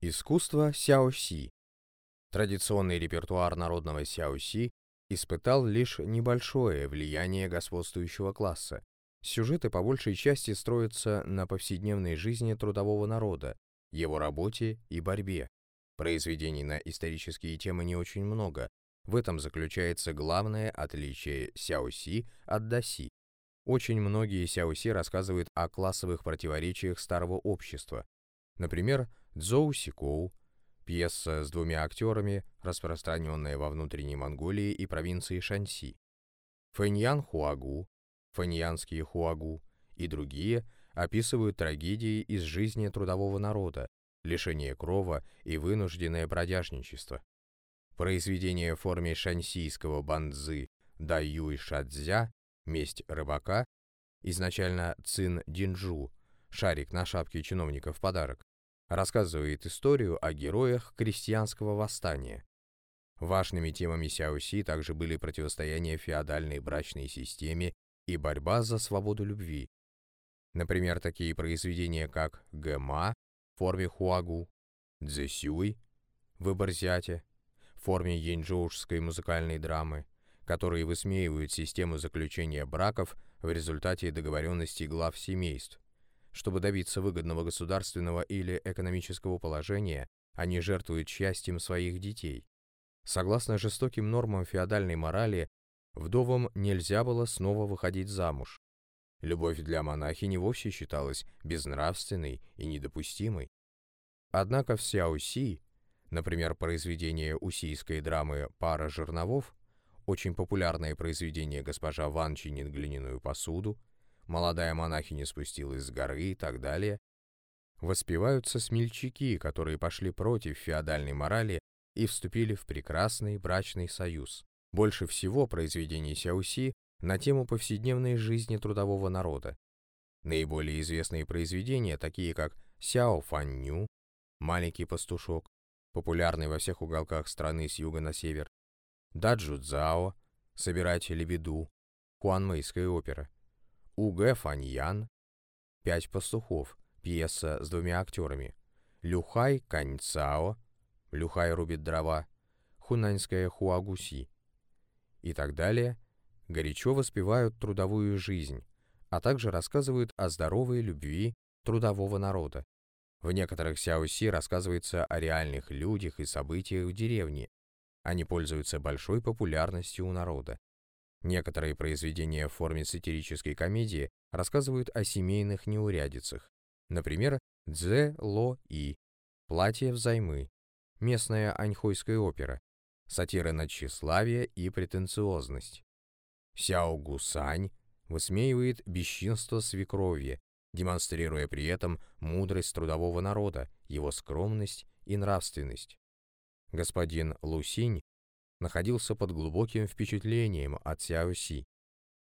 Искусство сяоси. Традиционный репертуар народного сяоси испытал лишь небольшое влияние господствующего класса. Сюжеты по большей части строятся на повседневной жизни трудового народа, его работе и борьбе. Произведений на исторические темы не очень много. В этом заключается главное отличие сяоси от даси. Очень многие сяоси рассказывают о классовых противоречиях старого общества. Например, Цзоу Сикоу, пьеса с двумя актерами, распространенная во внутренней Монголии и провинции Шанси, Фэньян Хуагу, Фэньянские Хуагу и другие описывают трагедии из жизни трудового народа, лишение крова и вынужденное бродяжничество. Произведение в форме шансийского бандзы «Да Юй Шадзя» «Месть рыбака» изначально Цин Динджу, шарик на шапке чиновника в подарок, рассказывает историю о героях крестьянского восстания. Важными темами Сяоси также были противостояние феодальной брачной системе и борьба за свободу любви. Например, такие произведения, как «Гэма» в форме хуагу, «Цзэсюй» «Выбор зятя» в форме янчжоушской музыкальной драмы, которые высмеивают систему заключения браков в результате договоренностей глав семейств, чтобы добиться выгодного государственного или экономического положения, они жертвуют счастьем своих детей. Согласно жестоким нормам феодальной морали, вдовам нельзя было снова выходить замуж. Любовь для монахини вовсе считалась безнравственной и недопустимой. Однако в Сяоси, например, произведение усийской драмы «Пара жерновов», очень популярное произведение «Госпожа Ван чинит глиняную посуду», молодая монахиня спустилась с горы и так далее, воспеваются смельчаки, которые пошли против феодальной морали и вступили в прекрасный брачный союз. Больше всего произведений Сяоси на тему повседневной жизни трудового народа. Наиболее известные произведения, такие как «Сяо Фанню», «Маленький пастушок», популярный во всех уголках страны с юга на север, «Даджу Цзао», «Собирать лебеду», «Хуанмэйская опера», У.Г. Фаньян, «Пять пастухов», пьеса с двумя актерами, Люхай Каньцао, Люхай рубит дрова, Хунаньская Хуагуси и так далее, горячо воспевают трудовую жизнь, а также рассказывают о здоровой любви трудового народа. В некоторых сяоси рассказывается о реальных людях и событиях в деревне. Они пользуются большой популярностью у народа. Некоторые произведения в форме сатирической комедии рассказывают о семейных неурядицах. Например, «Дзе Ло И», «Платье взаймы», местная аньхойская опера, сатира на тщеславие и претенциозность. Сяо Гусань высмеивает бесчинство свекрови, демонстрируя при этом мудрость трудового народа, его скромность и нравственность. Господин Лусинь находился под глубоким впечатлением от Сяоси.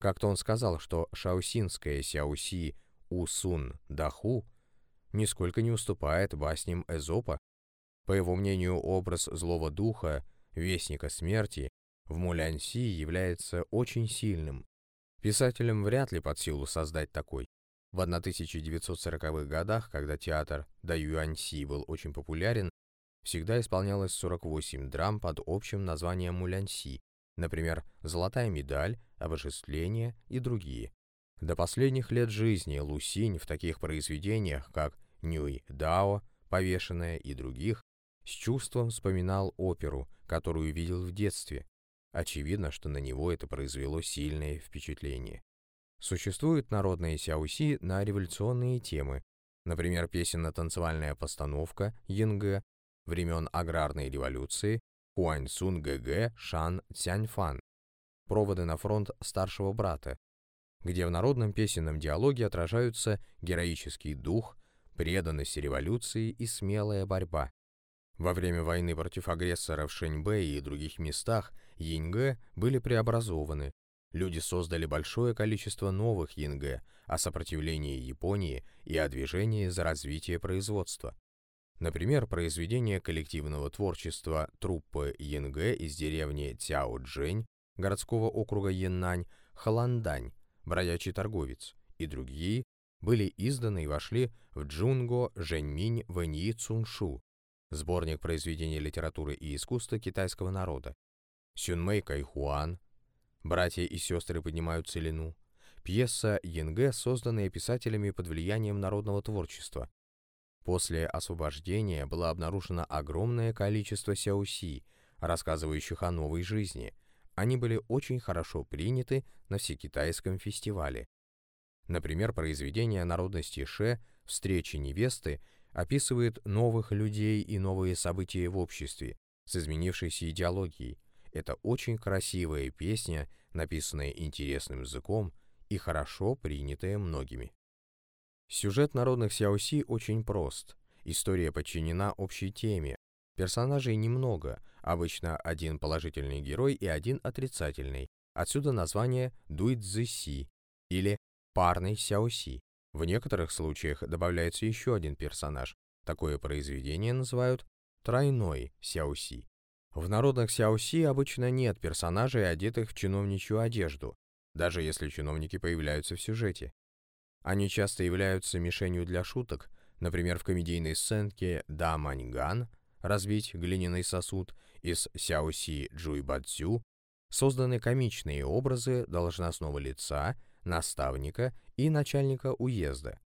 Как-то он сказал, что шаосинская Сяоси Усун Даху нисколько не уступает басням Эзопа. По его мнению, образ злого духа, вестника смерти, в Мулянси является очень сильным. Писателям вряд ли под силу создать такой. В 1940-х годах, когда театр Да Юаньси был очень популярен, всегда исполнялось 48 драм под общим названием Мулянси, например, «Золотая медаль», «Обожествление» и другие. До последних лет жизни Лусинь в таких произведениях, как «Нюй Дао», «Повешенная» и других, с чувством вспоминал оперу, которую видел в детстве. Очевидно, что на него это произвело сильное впечатление. Существуют народные сяуси на революционные темы, например, песенно-танцевальная постановка «Янгэ» времен аграрной революции Хуаньсун ГГ Шан Цяньфан «Проводы на фронт старшего брата», где в народном песенном диалоге отражаются героический дух, преданность революции и смелая борьба. Во время войны против агрессора в Шэньбэ и других местах Яньгэ были преобразованы. Люди создали большое количество новых Яньгэ о сопротивлении Японии и о движении за развитие производства. Например, произведение коллективного творчества труппы Янгэ из деревни Цяо-Джэнь, городского округа Яннань, Халандань, бродячий торговец, и другие были изданы и вошли в Джунго Жэньминь Вэньи Цуншу, сборник произведений литературы и искусства китайского народа, Сюнмэй Кайхуан, братья и сестры поднимают целину, пьеса Янге, созданная писателями под влиянием народного творчества. После освобождения было обнаружено огромное количество сяоси, рассказывающих о новой жизни. Они были очень хорошо приняты на всекитайском фестивале. Например, произведение народности Ше «Встречи невесты» описывает новых людей и новые события в обществе с изменившейся идеологией. Это очень красивая песня, написанная интересным языком и хорошо принятая многими. Сюжет народных сяоси очень прост. История подчинена общей теме. Персонажей немного, обычно один положительный герой и один отрицательный. Отсюда название дуйцзыси или парный сяоси. В некоторых случаях добавляется еще один персонаж. Такое произведение называют тройной сяоси. В народных сяоси обычно нет персонажей, одетых в чиновничью одежду, даже если чиновники появляются в сюжете. Они часто являются мишенью для шуток, например, в комедийной сценке «Да Маньган» «Разбить глиняный сосуд» из сяоси Джуй Бадзю созданы комичные образы должностного лица, наставника и начальника уезда.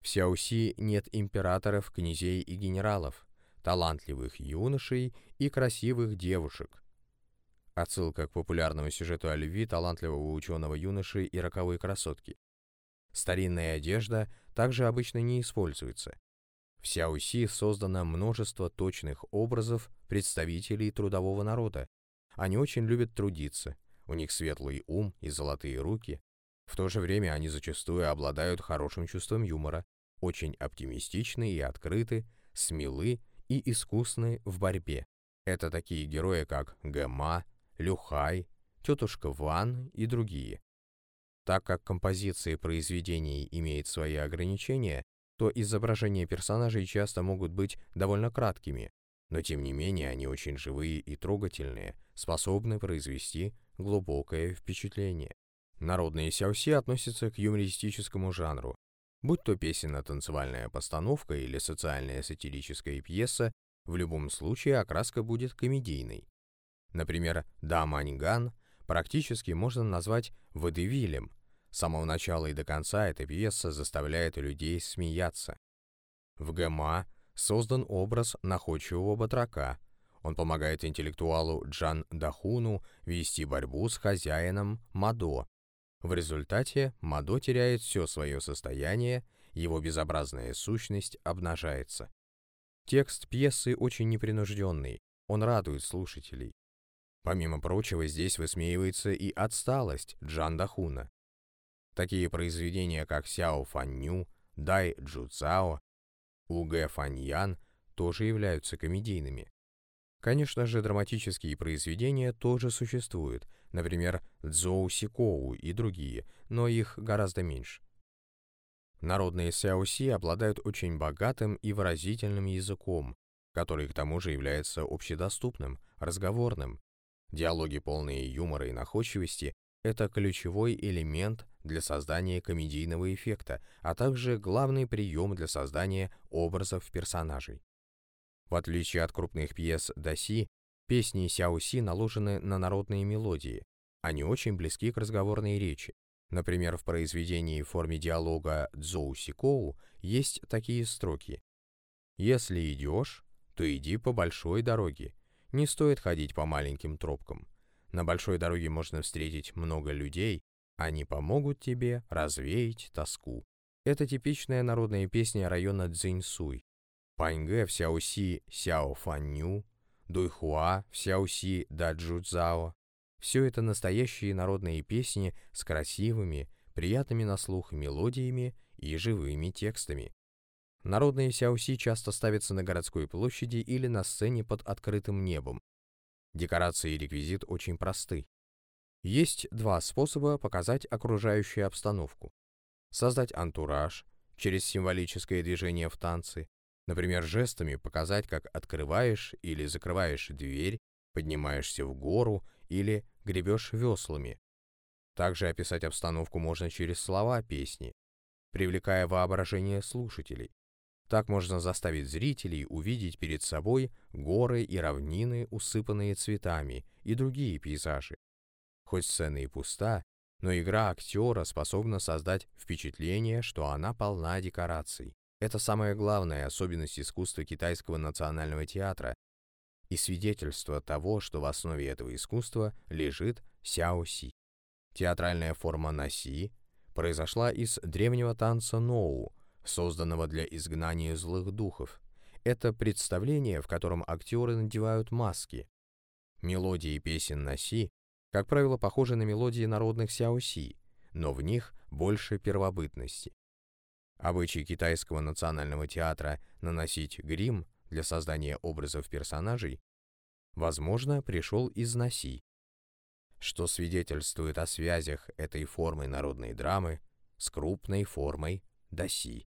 В Сяоси нет императоров, князей и генералов, талантливых юношей и красивых девушек. Отсылка к популярному сюжету о любви талантливого ученого юноши и роковой красотки. Старинная одежда также обычно не используется. В Сяоси создано множество точных образов представителей трудового народа. Они очень любят трудиться, у них светлый ум и золотые руки, в то же время они зачастую обладают хорошим чувством юмора, очень оптимистичны и открыты, смелы и искусны в борьбе. Это такие герои, как Гэма, Люхай, тетушка Ван и другие. Так как композиции произведений имеют свои ограничения, то изображения персонажей часто могут быть довольно краткими, но тем не менее они очень живые и трогательные, способны произвести глубокое впечатление. Народные сяоси относятся к юмористическому жанру. Будь то песенно-танцевальная постановка или социальная сатирическая пьеса, в любом случае окраска будет комедийной. Например, «Да Маньган» практически можно назвать водевилем. С самого начала и до конца эта пьеса заставляет людей смеяться. В ГМА создан образ находчивого батрака. Он помогает интеллектуалу Джан Дахуну вести борьбу с хозяином Мадо, в результате Мадо теряет все свое состояние, его безобразная сущность обнажается. Текст пьесы очень непринужденный, он радует слушателей. Помимо прочего, здесь высмеивается и отсталость Джан Дахуна. Такие произведения, как Сяо Фанню, Дай Джуцао, Угэ Фаньян тоже являются комедийными. Конечно же, драматические произведения тоже существуют, например, Цзоу Сикоу и другие, но их гораздо меньше. Народные сяоси обладают очень богатым и выразительным языком, который к тому же является общедоступным, разговорным. Диалоги, полные юмора и находчивости, это ключевой элемент для создания комедийного эффекта, а также главный прием для создания образов персонажей. В отличие от крупных пьес Даси, песни Сяоси наложены на народные мелодии. Они очень близки к разговорной речи. Например, в произведении в форме диалога «Цзоу Сикоу» есть такие строки. «Если идешь, то иди по большой дороге. Не стоит ходить по маленьким тропкам. На большой дороге можно встретить много людей, они помогут тебе развеять тоску». Это типичная народная песня района Цзиньсуй, Паньгэ в Сяоси Сяо Фанню, Дуйхуа в Сяоси Даджуцао. Все это настоящие народные песни с красивыми, приятными на слух мелодиями и живыми текстами. Народные сяоси часто ставятся на городской площади или на сцене под открытым небом. Декорации и реквизит очень просты. Есть два способа показать окружающую обстановку. Создать антураж через символическое движение в танце Например, жестами показать, как открываешь или закрываешь дверь, поднимаешься в гору или гребешь веслами. Также описать обстановку можно через слова песни, привлекая воображение слушателей. Так можно заставить зрителей увидеть перед собой горы и равнины, усыпанные цветами, и другие пейзажи. Хоть сцена и пуста, но игра актера способна создать впечатление, что она полна декораций. Это самая главная особенность искусства китайского национального театра и свидетельство того, что в основе этого искусства лежит сяо-си. Театральная форма наси произошла из древнего танца ноу, созданного для изгнания злых духов. Это представление, в котором актеры надевают маски. Мелодии песен на си, как правило, похожи на мелодии народных сяоси, но в них больше первобытности. Обычай китайского национального театра наносить грим для создания образов персонажей, возможно, пришел из Наси, что свидетельствует о связях этой формы народной драмы с крупной формой Даси.